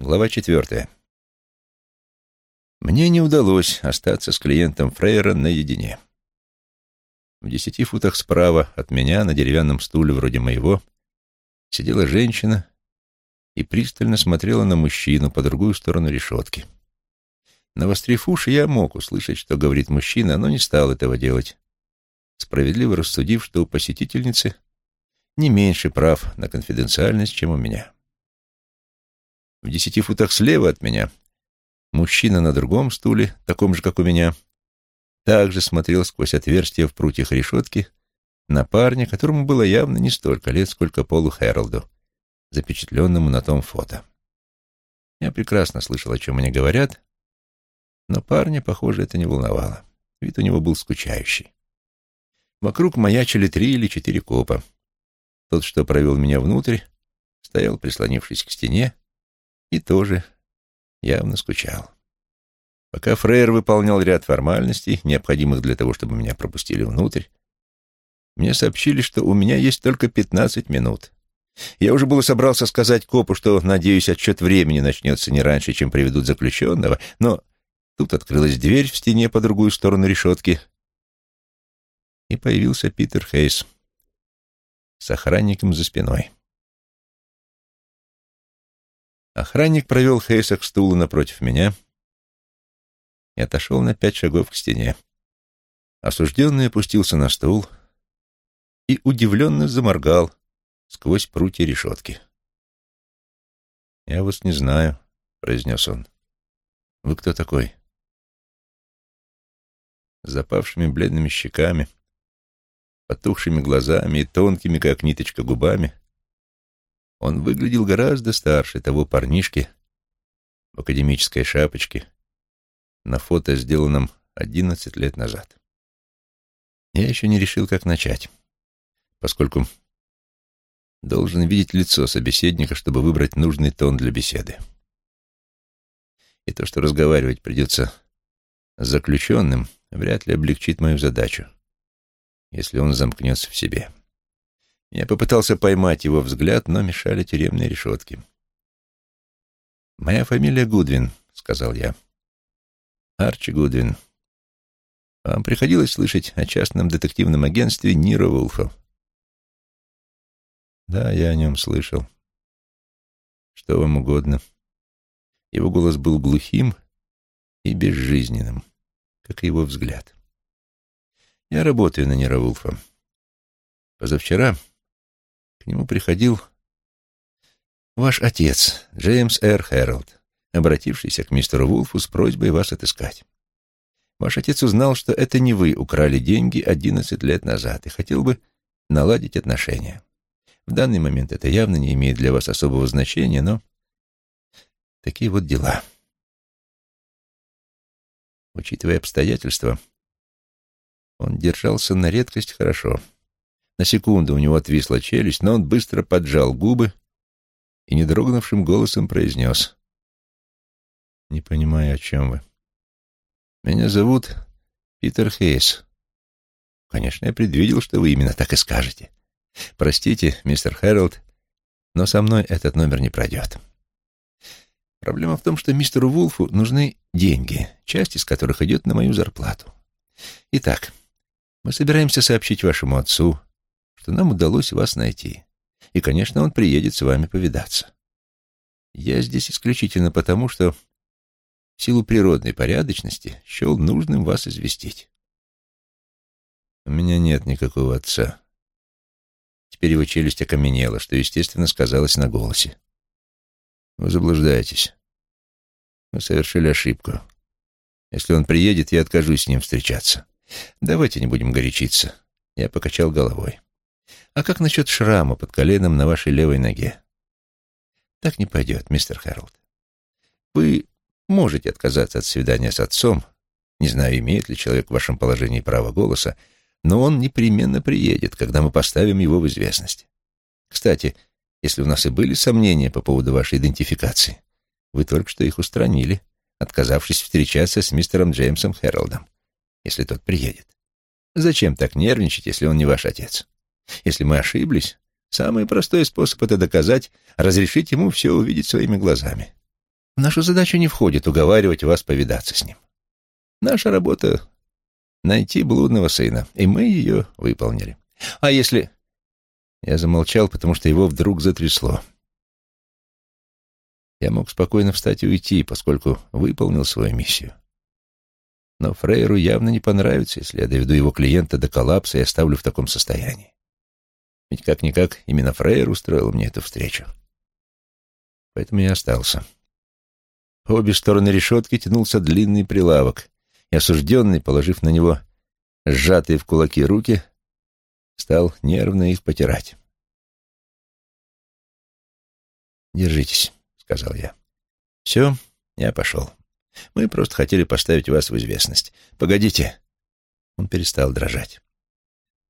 Глава четвертая. Мне не удалось остаться с клиентом Фрейера наедине. В десяти футах справа от меня, на деревянном стуле вроде моего, сидела женщина и пристально смотрела на мужчину по другую сторону решетки. Навострив уши, я мог услышать, что говорит мужчина, но не стал этого делать, справедливо рассудив, что у посетительницы не меньше прав на конфиденциальность, чем у меня. В десяти футах слева от меня мужчина на другом стуле, таком же, как у меня, также смотрел сквозь отверстие в прутьях решетки на парня, которому было явно не столько лет, сколько Полу Хэролду, запечатленному на том фото. Я прекрасно слышал, о чем они говорят, но парня, похоже, это не волновало. Вид у него был скучающий. Вокруг маячили три или четыре копа. Тот, что провел меня внутрь, стоял, прислонившись к стене, и тоже явно скучал. Пока Фрейер выполнял ряд формальностей, необходимых для того, чтобы меня пропустили внутрь, мне сообщили, что у меня есть только пятнадцать минут. Я уже было собрался сказать копу, что, надеюсь, отсчет времени начнется не раньше, чем приведут заключенного, но тут открылась дверь в стене по другую сторону решетки, и появился Питер Хейс с охранником за спиной. Охранник провел Хейса к стулу напротив меня и отошел на пять шагов к стене. Осужденный опустился на стул и удивленно заморгал сквозь прутья решетки. «Я вас не знаю», — произнес он. «Вы кто такой?» С запавшими бледными щеками, потухшими глазами и тонкими, как ниточка, губами он выглядел гораздо старше того парнишки в академической шапочке на фото, сделанном одиннадцать лет назад. Я еще не решил, как начать, поскольку должен видеть лицо собеседника, чтобы выбрать нужный тон для беседы. И то, что разговаривать придется с заключенным, вряд ли облегчит мою задачу, если он замкнется в себе. Я попытался поймать его взгляд, но мешали тюремные решетки. «Моя фамилия Гудвин», — сказал я. «Арчи Гудвин. Вам приходилось слышать о частном детективном агентстве Ниро Вулфа?» «Да, я о нем слышал. Что вам угодно». Его голос был глухим и безжизненным, как и его взгляд. «Я работаю на Ниро Вулфа. Позавчера нему приходил ваш отец, Джеймс Р. Хэролд, обратившийся к мистеру Вулфу с просьбой вас отыскать. Ваш отец узнал, что это не вы украли деньги одиннадцать лет назад и хотел бы наладить отношения. В данный момент это явно не имеет для вас особого значения, но такие вот дела. Учитывая обстоятельства, он держался на редкость хорошо. На секунду у него отвисла челюсть, но он быстро поджал губы и недрогнувшим голосом произнес. «Не понимаю, о чем вы. Меня зовут Питер Хейс. Конечно, я предвидел, что вы именно так и скажете. Простите, мистер Хэролд, но со мной этот номер не пройдет. Проблема в том, что мистеру Вулфу нужны деньги, часть из которых идет на мою зарплату. Итак, мы собираемся сообщить вашему отцу, что нам удалось вас найти. И, конечно, он приедет с вами повидаться. Я здесь исключительно потому, что в силу природной порядочности счел нужным вас известить. У меня нет никакого отца. Теперь его челюсть окаменела, что, естественно, сказалось на голосе. Вы заблуждаетесь. Вы совершили ошибку. Если он приедет, я откажусь с ним встречаться. Давайте не будем горячиться. Я покачал головой. А как насчет шрама под коленом на вашей левой ноге? Так не пойдет, мистер Хэролд. Вы можете отказаться от свидания с отцом, не знаю, имеет ли человек в вашем положении право голоса, но он непременно приедет, когда мы поставим его в известность. Кстати, если у нас и были сомнения по поводу вашей идентификации, вы только что их устранили, отказавшись встречаться с мистером Джеймсом Хэролдом, если тот приедет. Зачем так нервничать, если он не ваш отец? Если мы ошиблись, самый простой способ это доказать — разрешить ему все увидеть своими глазами. В нашу задачу не входит уговаривать вас повидаться с ним. Наша работа — найти блудного сына, и мы ее выполнили. А если... Я замолчал, потому что его вдруг затрясло. Я мог спокойно встать и уйти, поскольку выполнил свою миссию. Но Фрейру явно не понравится, если я доведу его клиента до коллапса и оставлю в таком состоянии. Ведь как-никак именно Фрейр устроил мне эту встречу. Поэтому я остался. По обе стороны решетки тянулся длинный прилавок, и осужденный, положив на него сжатые в кулаки руки, стал нервно их потирать. «Держитесь», — сказал я. «Все, я пошел. Мы просто хотели поставить вас в известность. Погодите». Он перестал дрожать.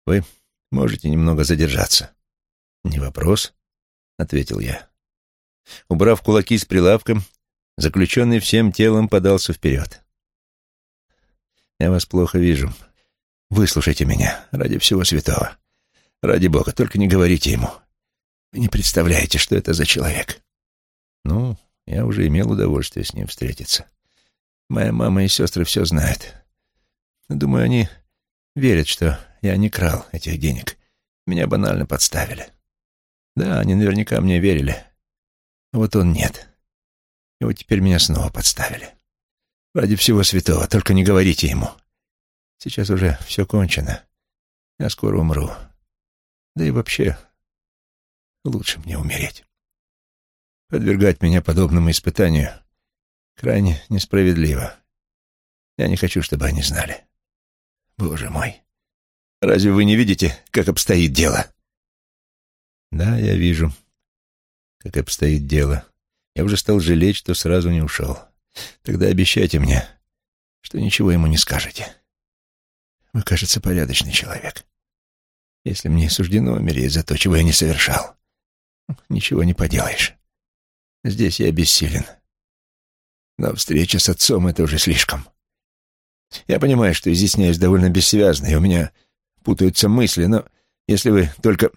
«Вы можете немного задержаться?» «Не вопрос», — ответил я. Убрав кулаки с прилавком, заключенный всем телом подался вперед. «Я вас плохо вижу. Выслушайте меня ради всего святого. Ради Бога, только не говорите ему. Вы не представляете, что это за человек». «Ну, я уже имел удовольствие с ним встретиться. Моя мама и сестры все знают. Думаю, они верят, что я не крал этих денег. Меня банально подставили. Да, они наверняка мне верили. А вот он нет. И вот теперь меня снова подставили. Ради всего святого, только не говорите ему. Сейчас уже все кончено. Я скоро умру. Да и вообще, лучше мне умереть. Подвергать меня подобному испытанию крайне несправедливо. Я не хочу, чтобы они знали. Боже мой, разве вы не видите, как обстоит дело? Да, я вижу, как обстоит дело. Я уже стал жалеть, что сразу не ушел. Тогда обещайте мне, что ничего ему не скажете. Вы, кажется, порядочный человек. Если мне суждено умереть за то, чего я не совершал, ничего не поделаешь. Здесь я бессилен. Но встреча с отцом — это уже слишком. Я понимаю, что изъясняюсь довольно бессвязно, и у меня путаются мысли, но если вы только...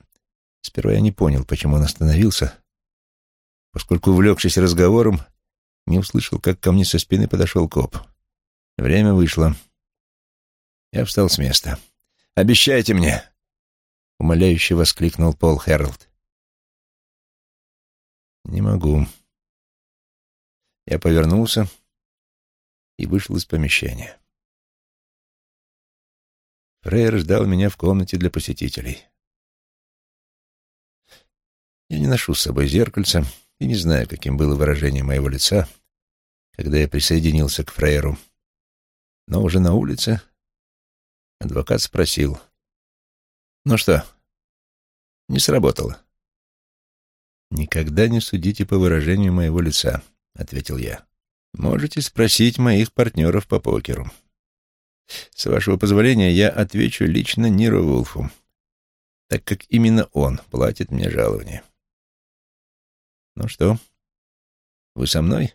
Сперва я не понял, почему он остановился, поскольку, увлекшись разговором, не услышал, как ко мне со спины подошел коп. Время вышло. Я встал с места. «Обещайте мне!» — умоляюще воскликнул Пол Хэролд. «Не могу». Я повернулся и вышел из помещения. Фрейер ждал меня в комнате для посетителей. Я не ношу с собой зеркальца и не знаю, каким было выражение моего лица, когда я присоединился к Фрейеру. Но уже на улице адвокат спросил. «Ну что, не сработало?» «Никогда не судите по выражению моего лица», — ответил я. «Можете спросить моих партнеров по покеру. С вашего позволения я отвечу лично Ниро Вулфу, так как именно он платит мне жалование». «Ну что, вы со мной?»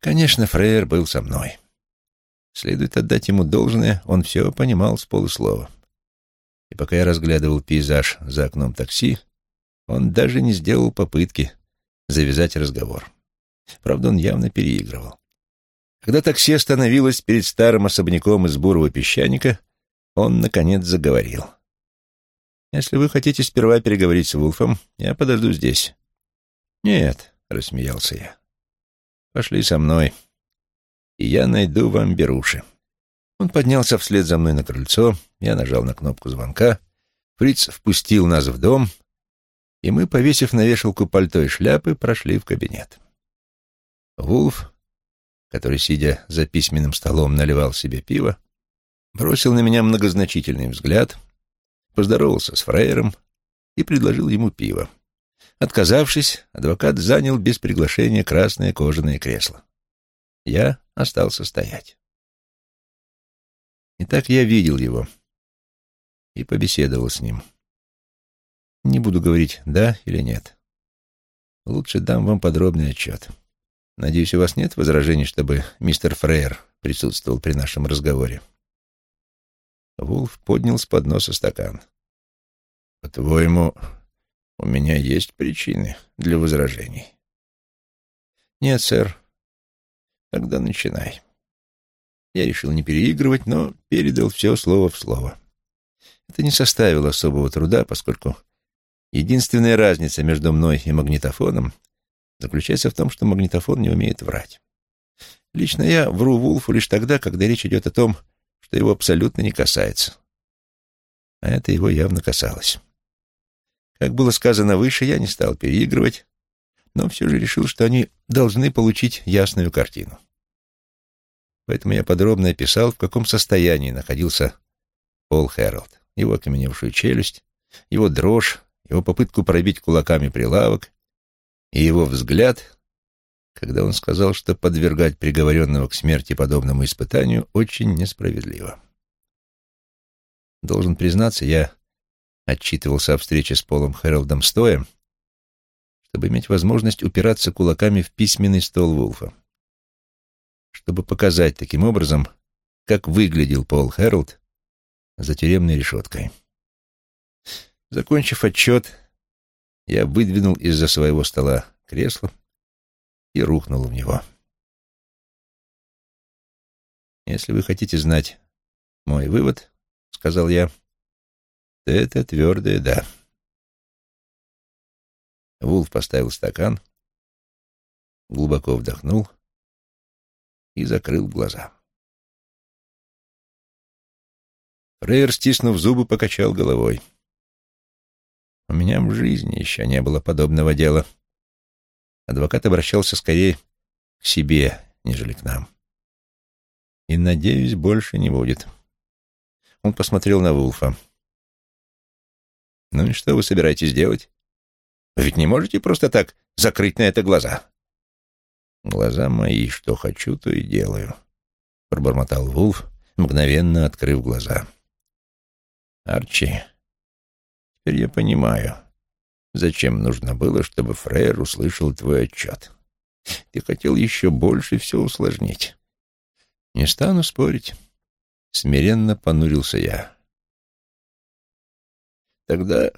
Конечно, Фрейер был со мной. Следует отдать ему должное, он все понимал с полуслова. И пока я разглядывал пейзаж за окном такси, он даже не сделал попытки завязать разговор. Правда, он явно переигрывал. Когда такси остановилось перед старым особняком из бурого песчаника, он, наконец, заговорил. «Если вы хотите сперва переговорить с Вулфом, я подожду здесь». «Нет», — рассмеялся я. «Пошли со мной, и я найду вам беруши». Он поднялся вслед за мной на крыльцо, я нажал на кнопку звонка, Фриц впустил нас в дом, и мы, повесив на вешалку пальто и шляпы, прошли в кабинет. Вулф, который, сидя за письменным столом, наливал себе пиво, бросил на меня многозначительный взгляд, поздоровался с фраером и предложил ему пиво. Отказавшись, адвокат занял без приглашения красное кожаное кресло. Я остался стоять. Итак, я видел его и побеседовал с ним. Не буду говорить «да» или «нет». Лучше дам вам подробный отчет. Надеюсь, у вас нет возражений, чтобы мистер Фрейер присутствовал при нашем разговоре. Вулф поднял с подноса стакан. «По-твоему, у меня есть причины для возражений?» Нет, сэр. Тогда начинай. Я решил не переигрывать, но передал все слово в слово. Это не составило особого труда, поскольку единственная разница между мной и магнитофоном заключается в том, что магнитофон не умеет врать. Лично я вру Вулфу лишь тогда, когда речь идет о том, что его абсолютно не касается. А это его явно касалось. Как было сказано выше, я не стал переигрывать, но все же решил, что они должны получить ясную картину. Поэтому я подробно описал, в каком состоянии находился Пол Хэролд, его окаменевшую челюсть, его дрожь, его попытку пробить кулаками прилавок и его взгляд, когда он сказал, что подвергать приговоренного к смерти подобному испытанию очень несправедливо. Должен признаться, я отчитывался о встрече с Полом Хэролдом стоя, чтобы иметь возможность упираться кулаками в письменный стол Вулфа чтобы показать таким образом, как выглядел Пол Хэролд за тюремной решеткой. Закончив отчет, я выдвинул из-за своего стола кресло и рухнул в него. «Если вы хотите знать мой вывод, — сказал я, — то это твердое «да». Вулф поставил стакан, глубоко вдохнул — и закрыл глаза. Фрейер, стиснув зубы, покачал головой. У меня в жизни еще не было подобного дела. Адвокат обращался скорее к себе, нежели к нам. И, надеюсь, больше не будет. Он посмотрел на Вулфа. «Ну и что вы собираетесь делать? Вы ведь не можете просто так закрыть на это глаза?» Глаза мои, что хочу, то и делаю, — пробормотал Вулф, мгновенно открыв глаза. Арчи, теперь я понимаю, зачем нужно было, чтобы Фрейр услышал твой отчет. Ты хотел еще больше все усложнить. Не стану спорить. Смиренно понурился я. Тогда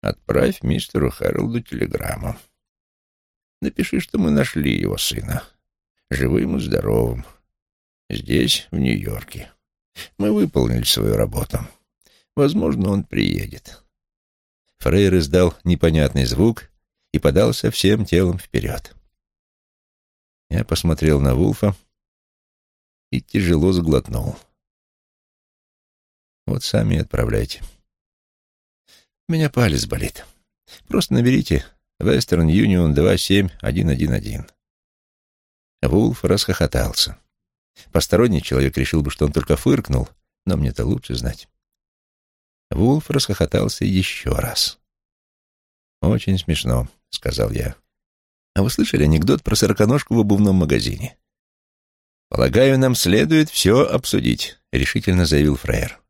отправь мистеру Хэролду телеграмму. Напиши, что мы нашли его сына, живым и здоровым, здесь, в Нью-Йорке. Мы выполнили свою работу. Возможно, он приедет. Фрейр издал непонятный звук и подался всем телом вперед. Я посмотрел на Вулфа и тяжело сглотнул. Вот сами отправляйте. У меня палец болит. Просто наберите Western Union 27111. Вулф расхохотался. Посторонний человек решил бы, что он только фыркнул, но мне-то лучше знать. Вулф расхохотался еще раз. «Очень смешно», — сказал я. «А вы слышали анекдот про сороконожку в обувном магазине?» «Полагаю, нам следует все обсудить», — решительно заявил Фрейер.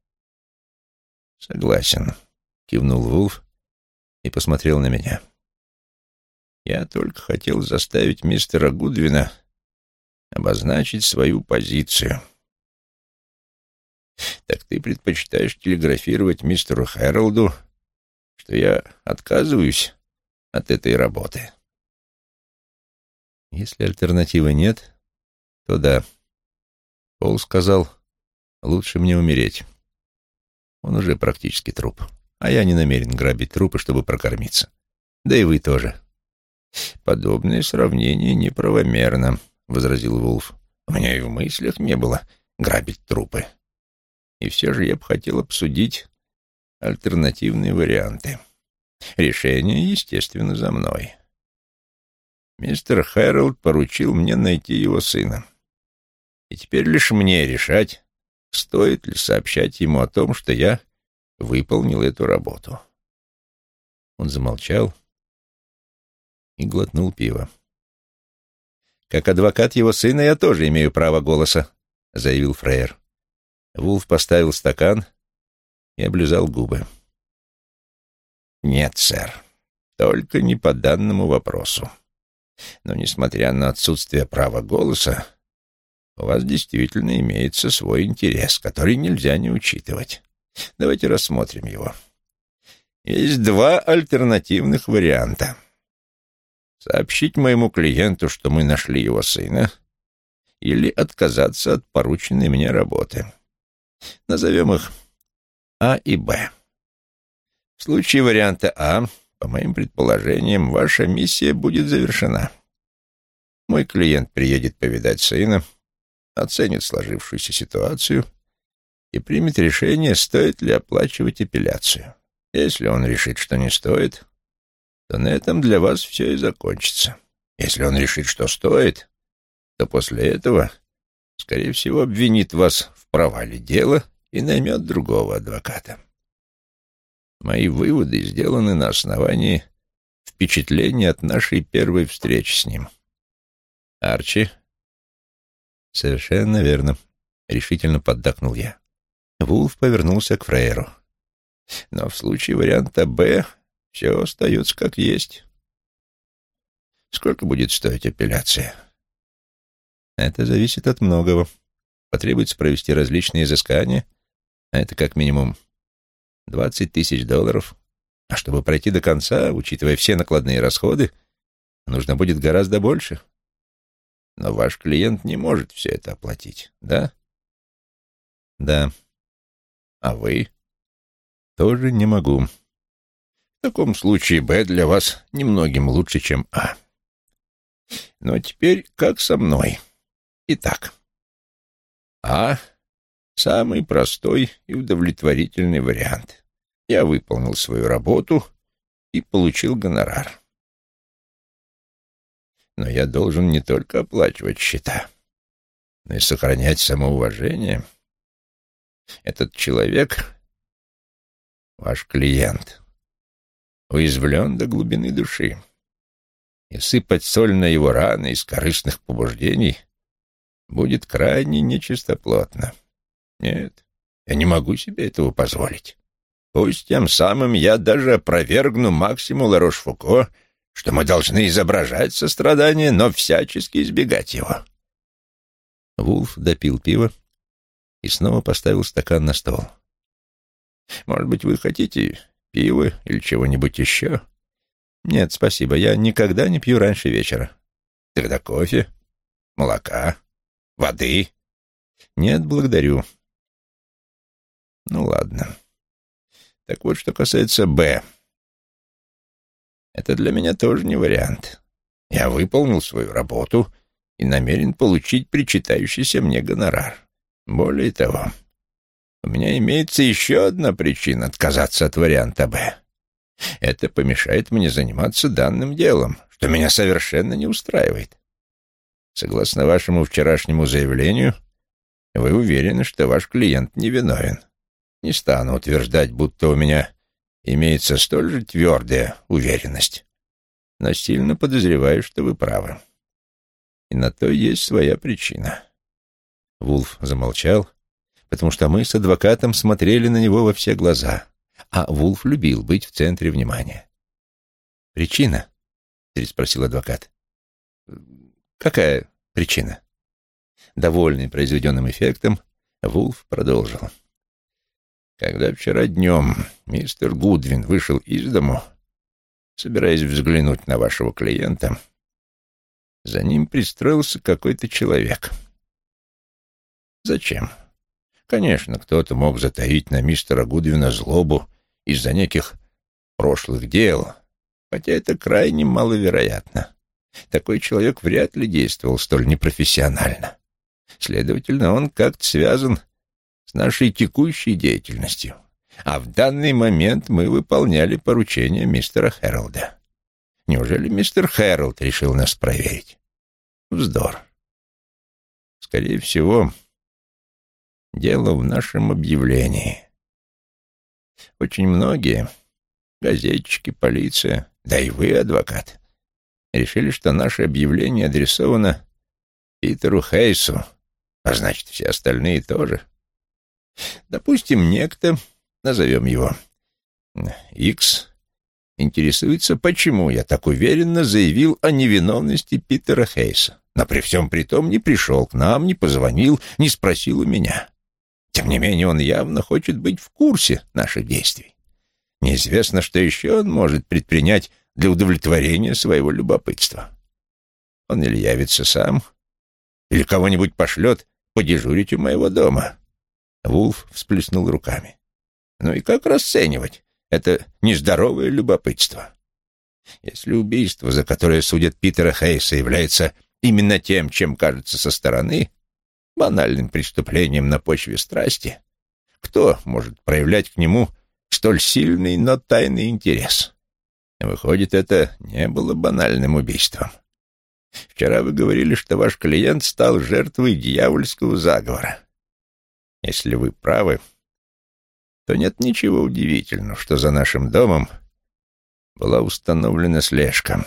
«Согласен», — кивнул Вулф и посмотрел на меня. Я только хотел заставить мистера Гудвина обозначить свою позицию. Так ты предпочитаешь телеграфировать мистеру Хэролду, что я отказываюсь от этой работы? Если альтернативы нет, то да. Пол сказал, лучше мне умереть. Он уже практически труп, а я не намерен грабить трупы, чтобы прокормиться. Да и вы тоже. «Подобное сравнение неправомерно», — возразил Вулф. «У меня и в мыслях не было грабить трупы. И все же я бы хотел обсудить альтернативные варианты. Решение, естественно, за мной. Мистер Хэролд поручил мне найти его сына. И теперь лишь мне решать, стоит ли сообщать ему о том, что я выполнил эту работу». Он замолчал, и глотнул пиво. «Как адвокат его сына я тоже имею право голоса», — заявил Фрейер. Вулф поставил стакан и облизал губы. «Нет, сэр, только не по данному вопросу. Но, несмотря на отсутствие права голоса, у вас действительно имеется свой интерес, который нельзя не учитывать. Давайте рассмотрим его. Есть два альтернативных варианта. сообщить моему клиенту, что мы нашли его сына, или отказаться от порученной мне работы. Назовем их А и Б. В случае варианта А, по моим предположениям, ваша миссия будет завершена. Мой клиент приедет повидать сына, оценит сложившуюся ситуацию и примет решение, стоит ли оплачивать апелляцию. Если он решит, что не стоит, то на этом для вас все и закончится. Если он решит, что стоит, то после этого, скорее всего, обвинит вас в провале дела и наймет другого адвоката. Мои выводы сделаны на основании впечатления от нашей первой встречи с ним. Арчи? Совершенно верно. Решительно поддакнул я. Вулф повернулся к Фрейру. Но в случае варианта «Б» все остается как есть. Сколько будет стоить апелляция? Это зависит от многого. Потребуется провести различные изыскания, а это как минимум 20 тысяч долларов. А чтобы пройти до конца, учитывая все накладные расходы, нужно будет гораздо больше. Но ваш клиент не может все это оплатить, да? Да. А вы? Тоже не могу. В таком случае Б для вас немногим лучше, чем А. Но теперь как со мной? Итак, А — самый простой и удовлетворительный вариант. Я выполнил свою работу и получил гонорар. Но я должен не только оплачивать счета, но и сохранять самоуважение. Этот человек — ваш клиент, уязвлен до глубины души. И сыпать соль на его раны из корыстных побуждений — будет крайне нечистоплотно. Нет, я не могу себе этого позволить. Пусть тем самым я даже опровергну Максиму Ларош-Фуко, что мы должны изображать сострадание, но всячески избегать его. Вулф допил пиво и снова поставил стакан на стол. «Может быть, вы хотите пива или чего-нибудь еще?» «Нет, спасибо, я никогда не пью раньше вечера». «Тогда кофе? Молока?» Воды? Нет, благодарю. Ну ладно. Так вот, что касается «Б». Это для меня тоже не вариант. Я выполнил свою работу и намерен получить причитающийся мне гонорар. Более того, у меня имеется еще одна причина отказаться от варианта «Б». Это помешает мне заниматься данным делом, что меня совершенно не устраивает. Согласно вашему вчерашнему заявлению, вы уверены, что ваш клиент невиновен. Не стану утверждать, будто у меня имеется столь же твердая уверенность, но сильно подозреваю, что вы правы. И на то есть своя причина. Вулф замолчал, потому что мы с адвокатом смотрели на него во все глаза, а Вулф любил быть в центре внимания. «Причина?» — переспросил адвокат. Какая причина? Довольный произведенным эффектом, Вулф продолжил. Когда вчера днем мистер Гудвин вышел из дому, собираясь взглянуть на вашего клиента, за ним пристроился какой-то человек. Зачем? Конечно, кто-то мог затаить на мистера Гудвина злобу из-за неких прошлых дел, хотя это крайне маловероятно. Такой человек вряд ли действовал столь непрофессионально. Следовательно, он как-то связан с нашей текущей деятельностью. А в данный момент мы выполняли поручение мистера Хэролда. Неужели мистер Хэролд решил нас проверить? Вздор. Скорее всего, дело в нашем объявлении. Очень многие, газетчики, полиция, да и вы, адвокат, решили, что наше объявление адресовано Питеру Хейсу, а значит, все остальные тоже. Допустим, некто, назовем его Икс, интересуется, почему я так уверенно заявил о невиновности Питера Хейса, но при всем при том не пришел к нам, не позвонил, не спросил у меня. Тем не менее, он явно хочет быть в курсе наших действий. Неизвестно, что еще он может предпринять для удовлетворения своего любопытства. Он или явится сам, или кого-нибудь пошлет подежурить у моего дома. Вулф всплеснул руками. Ну и как расценивать это нездоровое любопытство? Если убийство, за которое судят Питера Хейса, является именно тем, чем кажется со стороны, банальным преступлением на почве страсти, кто может проявлять к нему столь сильный, но тайный интерес? Выходит, это не было банальным убийством. Вчера вы говорили, что ваш клиент стал жертвой дьявольского заговора. Если вы правы, то нет ничего удивительного, что за нашим домом была установлена слежка.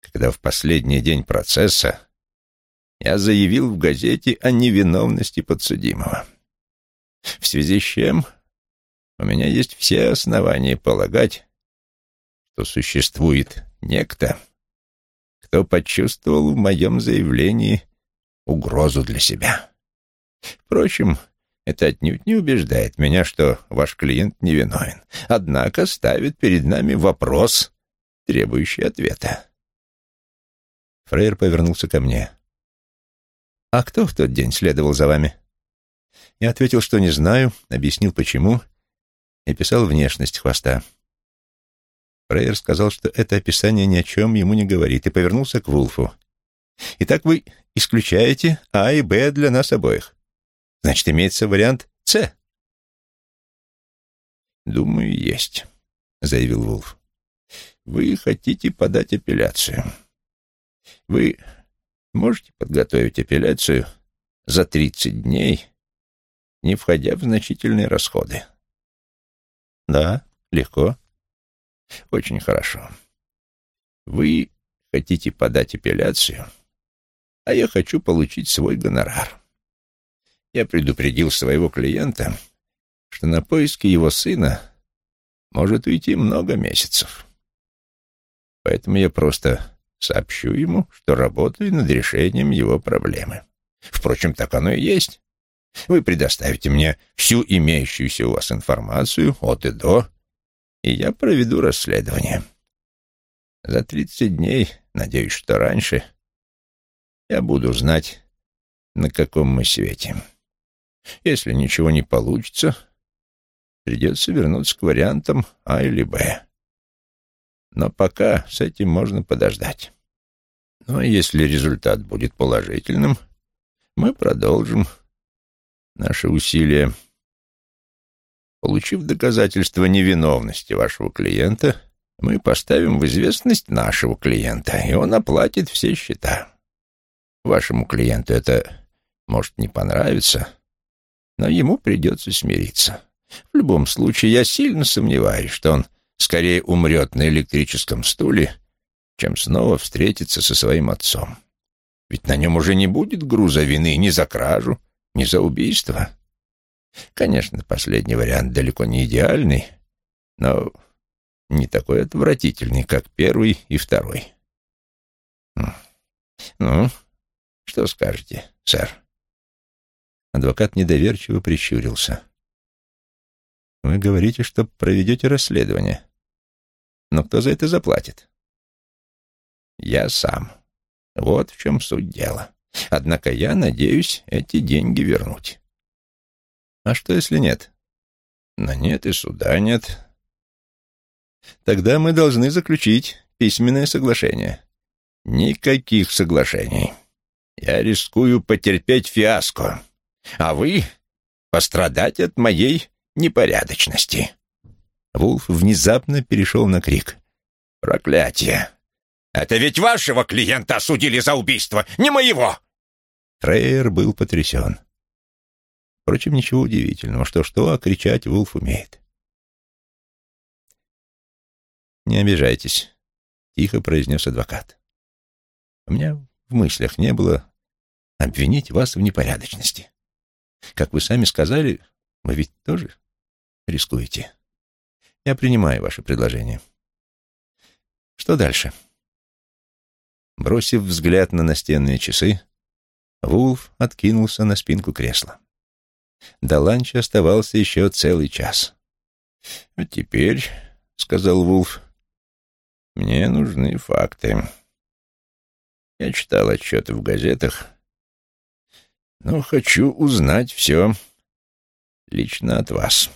Когда в последний день процесса я заявил в газете о невиновности подсудимого. В связи с чем у меня есть все основания полагать, что существует некто, кто почувствовал в моем заявлении угрозу для себя. Впрочем, это отнюдь не убеждает меня, что ваш клиент невиновен, однако ставит перед нами вопрос, требующий ответа. Фрейер повернулся ко мне. «А кто в тот день следовал за вами?» Я ответил, что не знаю, объяснил, почему, и писал внешность хвоста. Фрейер сказал, что это описание ни о чем ему не говорит, и повернулся к Вулфу. «Итак, вы исключаете А и Б для нас обоих. Значит, имеется вариант С?» «Думаю, есть», — заявил Вулф. «Вы хотите подать апелляцию. Вы можете подготовить апелляцию за 30 дней, не входя в значительные расходы?» «Да, легко». Очень хорошо. Вы хотите подать апелляцию, а я хочу получить свой гонорар. Я предупредил своего клиента, что на поиски его сына может уйти много месяцев. Поэтому я просто сообщу ему, что работаю над решением его проблемы. Впрочем, так оно и есть. Вы предоставите мне всю имеющуюся у вас информацию от и до, и я проведу расследование. За тридцать дней, надеюсь, что раньше, я буду знать, на каком мы свете. Если ничего не получится, придется вернуться к вариантам А или Б. Но пока с этим можно подождать. А если результат будет положительным, мы продолжим наши усилия Получив доказательство невиновности вашего клиента, мы поставим в известность нашего клиента, и он оплатит все счета. Вашему клиенту это может не понравиться, но ему придется смириться. В любом случае, я сильно сомневаюсь, что он скорее умрет на электрическом стуле, чем снова встретится со своим отцом. Ведь на нем уже не будет груза вины ни за кражу, ни за убийство. Конечно, последний вариант далеко не идеальный, но не такой отвратительный, как первый и второй. Ну, что скажете, сэр? Адвокат недоверчиво прищурился. Вы говорите, что проведете расследование. Но кто за это заплатит? Я сам. Вот в чем суть дела. Однако я надеюсь эти деньги вернуть. А что, если нет? Но нет и суда нет. Тогда мы должны заключить письменное соглашение. Никаких соглашений. Я рискую потерпеть фиаско, а вы пострадать от моей непорядочности. Вулф внезапно перешел на крик. «Проклятие! Это ведь вашего клиента осудили за убийство, не моего!» Фрейер был потрясен. Впрочем, ничего удивительного. Что-что, а кричать Вулф умеет. «Не обижайтесь», — тихо произнес адвокат. «У меня в мыслях не было обвинить вас в непорядочности. Как вы сами сказали, вы ведь тоже рискуете. Я принимаю ваше предложение. Что дальше?» Бросив взгляд на настенные часы, Вулф откинулся на спинку кресла. До ланча оставался еще целый час. «А теперь», — сказал Вулф, Мне нужны факты. Я читал отчеты в газетах, но хочу узнать все лично от вас.